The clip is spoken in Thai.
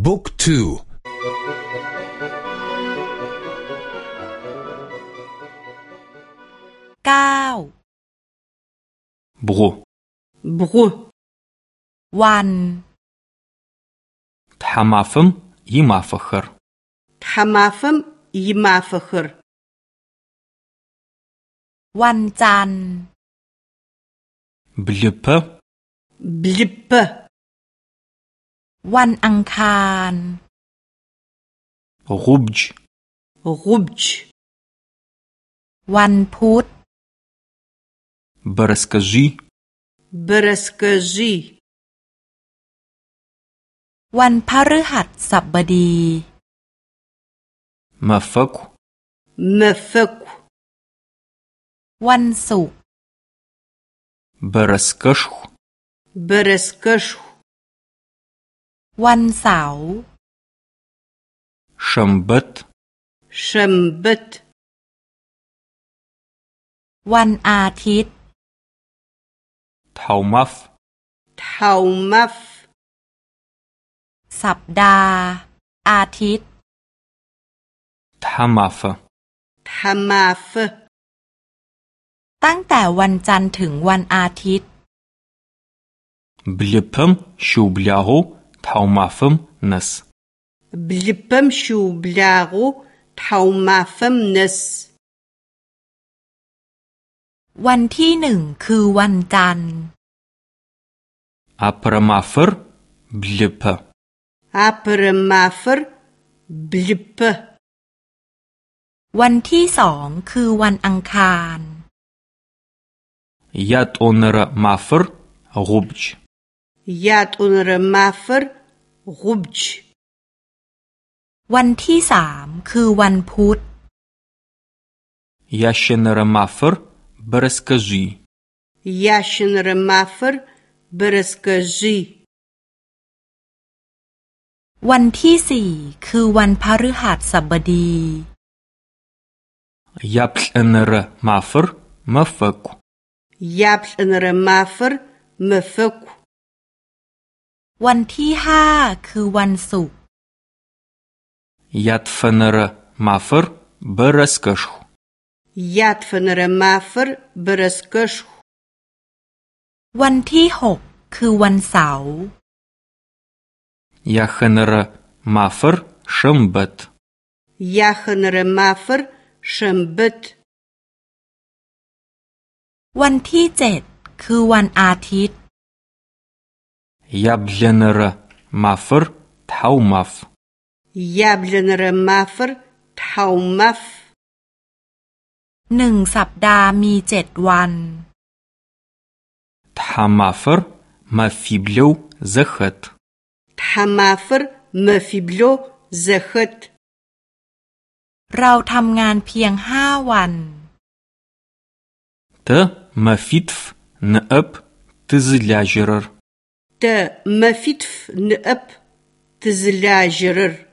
بوك تو كاو بغو بغو وان تحمافم يمافخر تحمافم يمافخر وان جان بلبة بلبة วันอังคารรุบจรุบจ วันพุธบรสกจีบรสกจี วันพฤหัสบบดีมาฟักมาฟักวันศุกร์บรสกชุบรสกชุวันเสาร์ชัมบัตชัมบัตวันอาทิตย์ทาวมัฟทาวมัฟ สัปดาห์ อาทิตย์ ทามาฟทามาฟตั้งแต่วันจันทร์ถึงวันอาทิตย์ บลิพมชูบลาโฮ тхьаумафэм нэс. Блыпэм щыублагъэу тхьаумафэм нэс. วันที่หนึ่งคือวันจันทร์อัปรมาฟร์บลิปอัปรมาฟร์บลิปวันที่สองคือวันอังคารยาตุนระมาฟร์กุบจยาตุนระมาฟร์รุบจวันที่สามคือวันพุธยาชินรมาฟร์บรสกจียาชินรมาฟร์บรสกจีวันที่สี่คือวันพฤหัสบดียาพลนรมาฟร์มฟกยาพลนรมาฟร์มฟกมวันที่ห้าคือวันศุกร์ยัดฟันระมาฟร์บรสกชูยัดฟันระมาฟร์บรสกชูวันที่หก คือวันเสาร์ยัคนระมาฟร์ชมบัตยัคนระมาฟร์ชมบัตวันที่เจ็ด คือวันอาทิตย์ Яблэнэрэ мафэр тхьаумаф. Яблэнэрэ мафэр тхьаумаф. หนึ่งสัปดาห์มีเจ็ดวัน ทามาฟร์มาฟิบลูเซขัดทามาฟร์มาฟิบลูเซขัดเราทำงานเพียงห้าวันเธอมาฟิทฟ์เนอปบติซลาเจอร์ تا ما فيتف نأب تزلع جرر